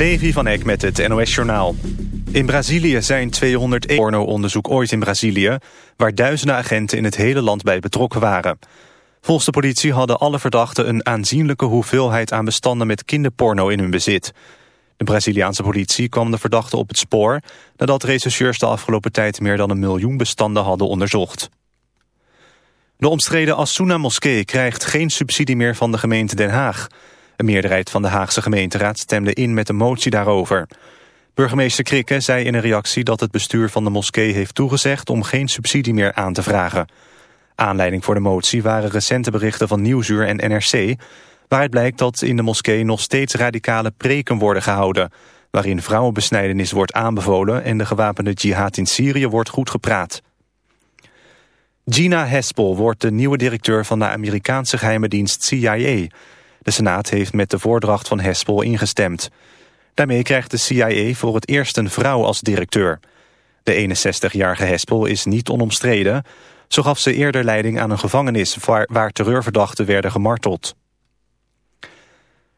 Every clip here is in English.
Levi van Eck met het NOS-journaal. In Brazilië zijn 200 porno-onderzoek ooit in Brazilië... waar duizenden agenten in het hele land bij betrokken waren. Volgens de politie hadden alle verdachten een aanzienlijke hoeveelheid aan bestanden met kinderporno in hun bezit. De Braziliaanse politie kwam de verdachten op het spoor... nadat rechercheurs de afgelopen tijd meer dan een miljoen bestanden hadden onderzocht. De omstreden Asuna-moskee krijgt geen subsidie meer van de gemeente Den Haag... Een meerderheid van de Haagse gemeenteraad stemde in met een motie daarover. Burgemeester Krikke zei in een reactie dat het bestuur van de moskee heeft toegezegd om geen subsidie meer aan te vragen. Aanleiding voor de motie waren recente berichten van Nieuwsuur en NRC... waaruit blijkt dat in de moskee nog steeds radicale preken worden gehouden... waarin vrouwenbesnijdenis wordt aanbevolen... en de gewapende jihad in Syrië wordt goed gepraat. Gina Haspel wordt de nieuwe directeur van de Amerikaanse geheime dienst CIA... De Senaat heeft met de voordracht van Hespel ingestemd. Daarmee krijgt de CIA voor het eerst een vrouw als directeur. De 61-jarige Hespel is niet onomstreden. Zo gaf ze eerder leiding aan een gevangenis waar, waar terreurverdachten werden gemarteld.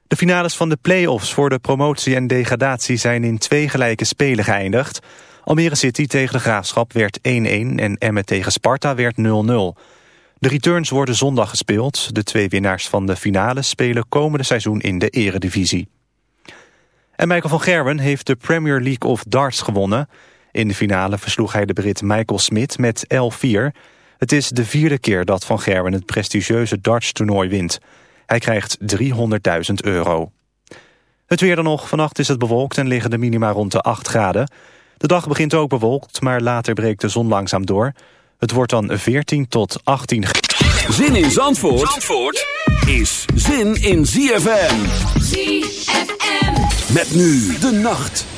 De finales van de play-offs voor de promotie en degradatie zijn in twee gelijke spelen geëindigd. Almere City tegen de Graafschap werd 1-1 en Emmet tegen Sparta werd 0-0. De returns worden zondag gespeeld. De twee winnaars van de finale spelen komende seizoen in de eredivisie. En Michael van Gerwen heeft de Premier League of Darts gewonnen. In de finale versloeg hij de Brit Michael Smith met 11-4. Het is de vierde keer dat Van Gerwen het prestigieuze darts-toernooi wint. Hij krijgt 300.000 euro. Het weer dan nog. Vannacht is het bewolkt en liggen de minima rond de 8 graden. De dag begint ook bewolkt, maar later breekt de zon langzaam door... Het wordt dan 14 tot 18 Zin in Zandvoort, Zandvoort is zin in ZFM. ZFM. Met nu de nacht.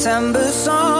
September song.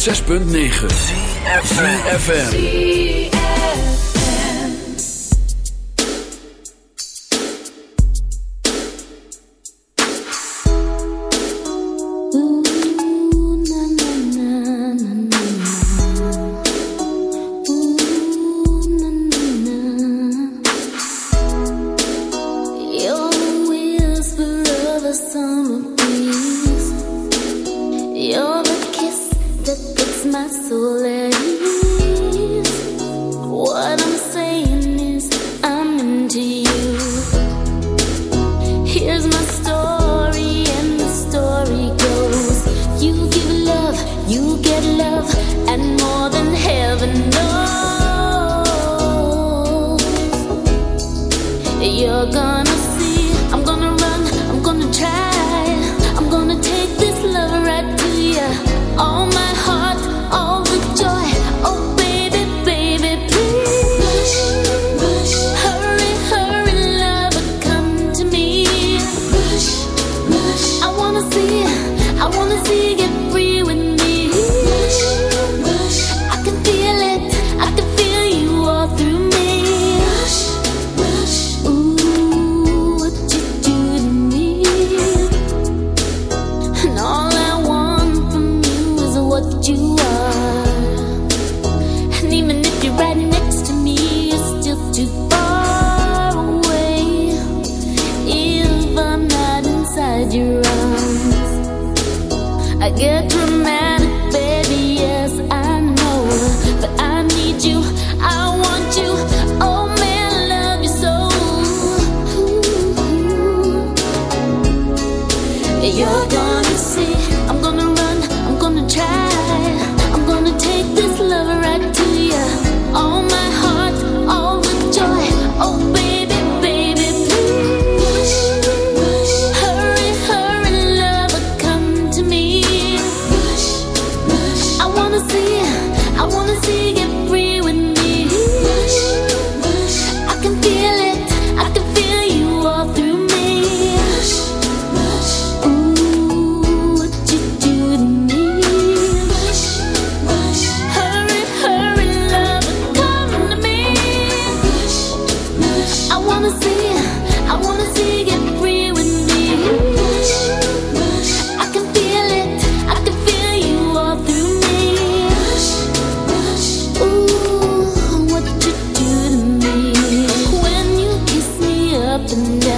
106.9 FM. to.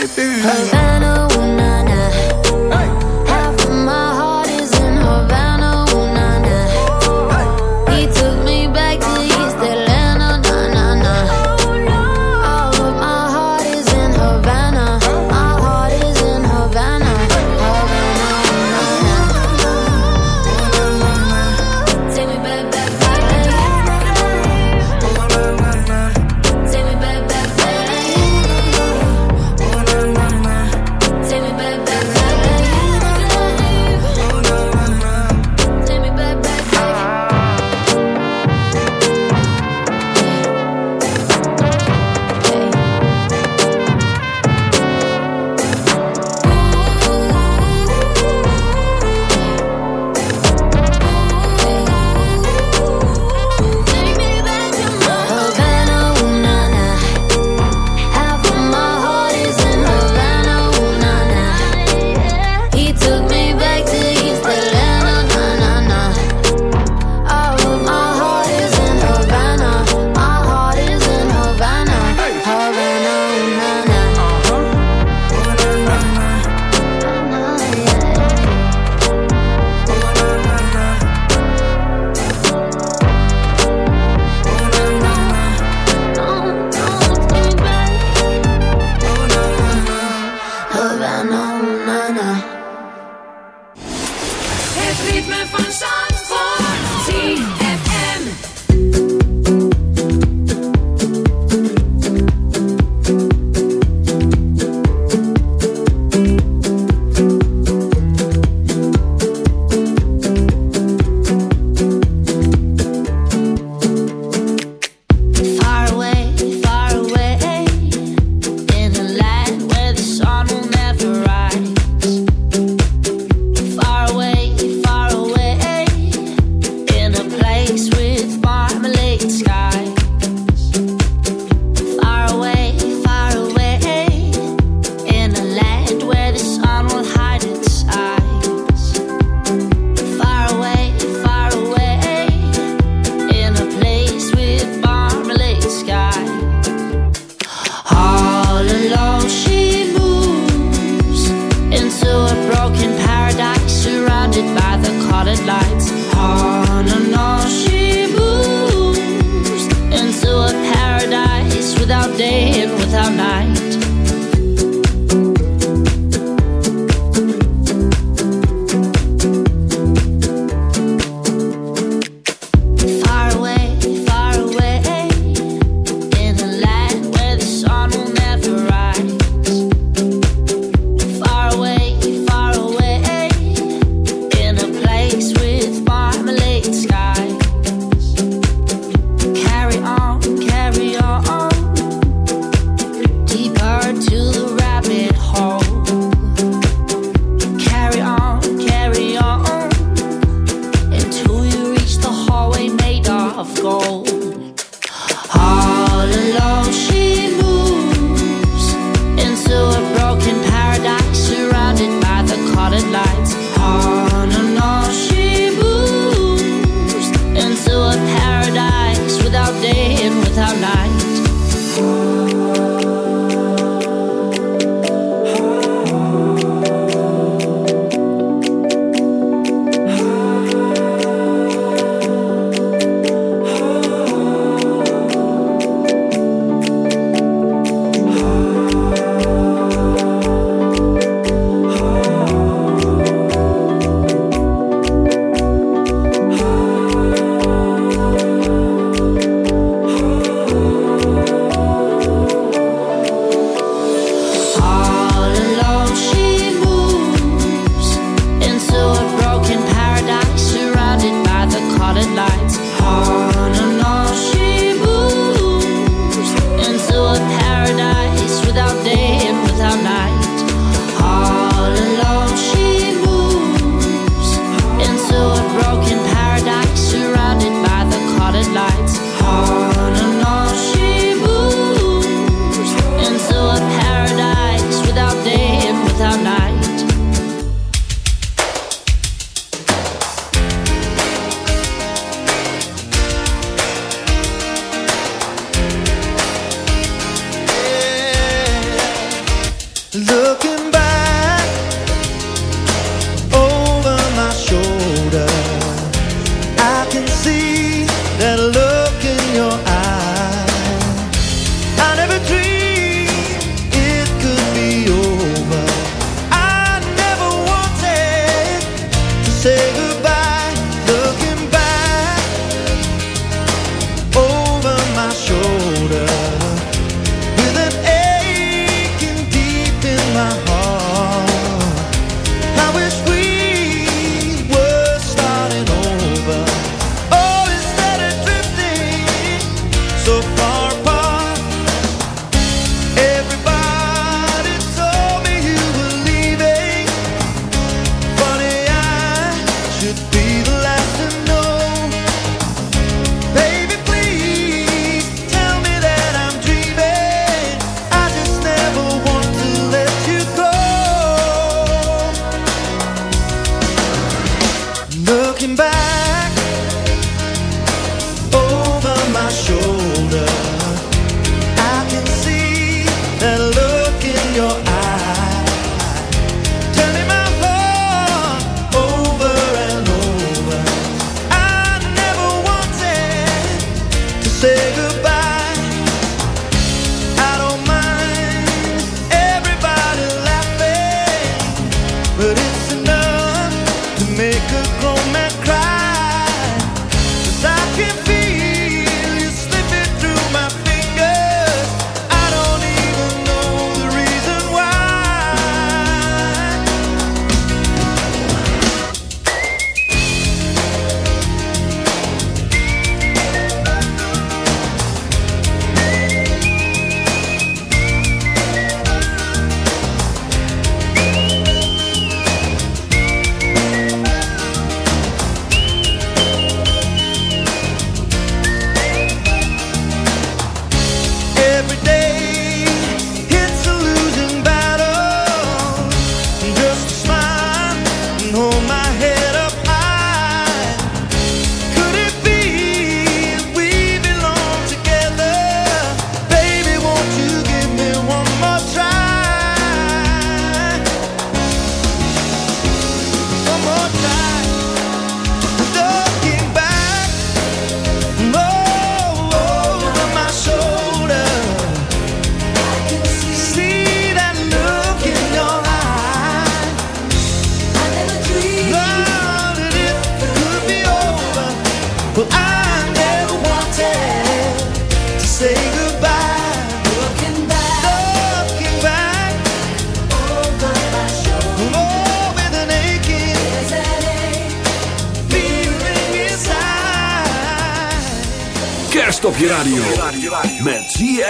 Baby. Havana, ooh, na, na. Half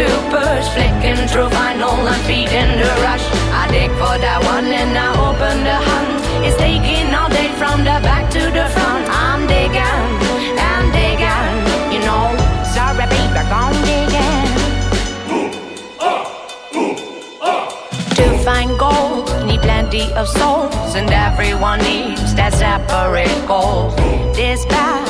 to push. Flicking through vinyl and feeding the rush. I dig for that one and I open the hunt. It's taking all day from the back to the front. I'm digging, I'm digging, you know. Sorry, baby, gone digging. To find gold, need plenty of souls, and everyone needs that separate goal. This path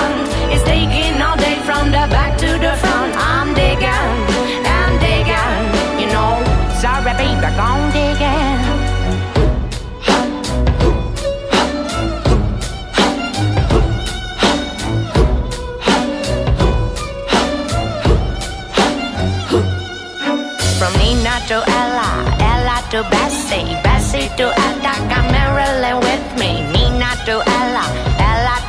taking all day from the back to the front. I'm digging, I'm digging, you know. Sorry, baby, gone digging. From Nina to Ella, Ella to Bessie, Bessie to Etta, Marilyn with me, Nina to Ella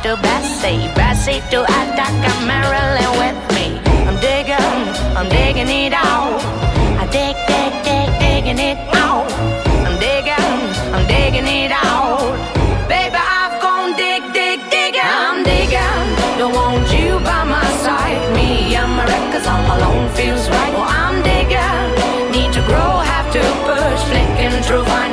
to Bessie, Bessie to Attica, Marilyn with me. I'm digging, I'm digging it out. I dig, dig, dig, digging it out. I'm digging, I'm digging it out. Baby, I've gone dig, dig, digging. I'm digging. Don't want you by my side. Me and my records all alone feels right. Well, I'm digging. Need to grow, have to push. Flicking through vinyl,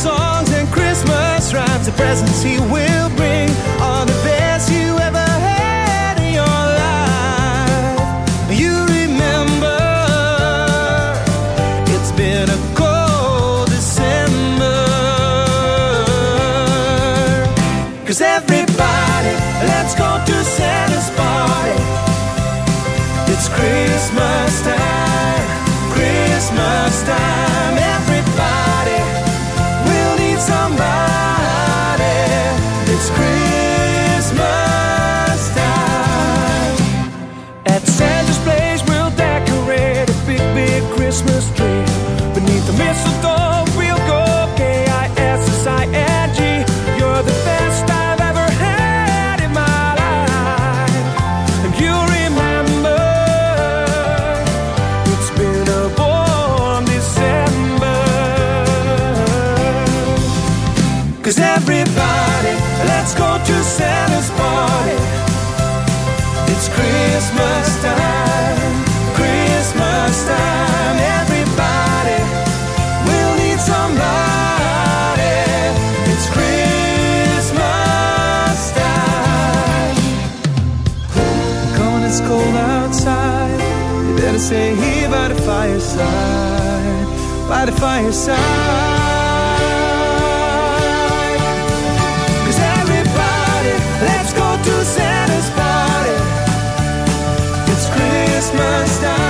Songs and Christmas rhymes. The presents he will bring it's cold outside. You better stay here by the fireside, by the fireside. Cause everybody, let's go to Santa's party. It's Christmas time,